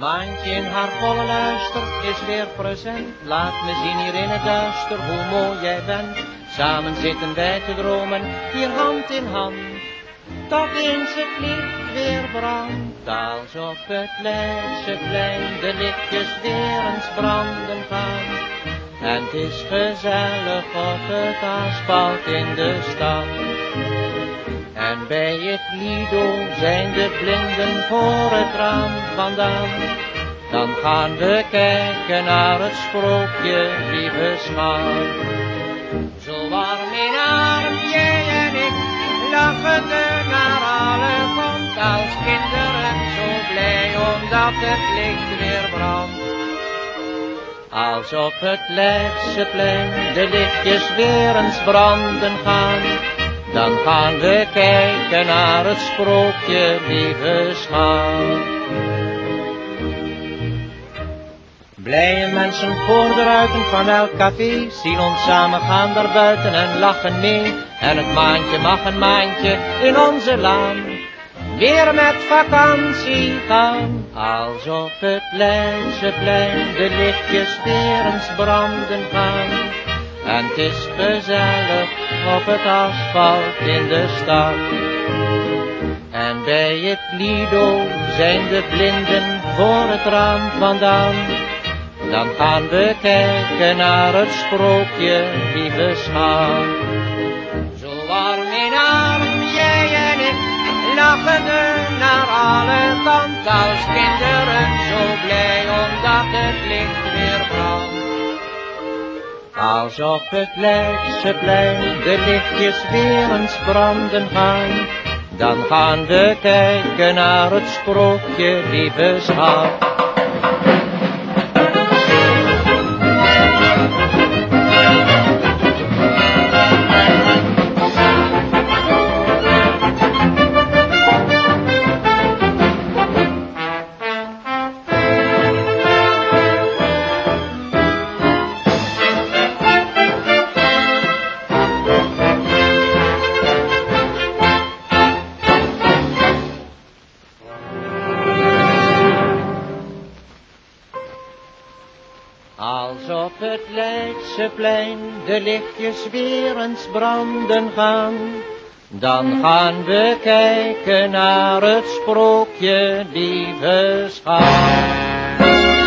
maantje in haar volle luister is weer present. Laat me zien hier in het duister hoe mooi jij bent. Samen zitten wij te dromen, hier hand in hand. Toch eens het licht weer brandt, als op het plein de lichtjes weer eens branden gaan. En het is gezellig op het asfalt in de stad. Bij het Lido zijn de blinden voor het raam vandaan. Dan gaan we kijken naar het sprookje, lieve schat. Zo warm in arm, jij en ik, lachende naar alle kant als kinderen. Zo blij omdat het licht weer brandt. Als op het Leidseplein de lichtjes weer eens branden gaan dan gaan we kijken naar het sprookje, lieve schat. Blije mensen voor de ruiten van elk café zien ons samen gaan daar buiten en lachen mee. En het maandje mag een maandje in onze laan weer met vakantie gaan. Als op het Leidseplein de lichtjes weer eens branden gaan. En het is gezellig op het asfalt in de stad. En bij het Lido zijn de blinden voor het raam vandaan. Dan gaan we kijken naar het sprookje, lieve schat. Zo warm in arm, jij en ik, lachende naar alle kanten als kinderen. Zo blij omdat het licht. Als op het Leidseplein de lichtjes weer eens branden gaan, dan gaan we kijken naar het sprookje, lieve schat. Als op het Leidseplein de lichtjes weer eens branden gaan, dan gaan we kijken naar het sprookje, lieve schat.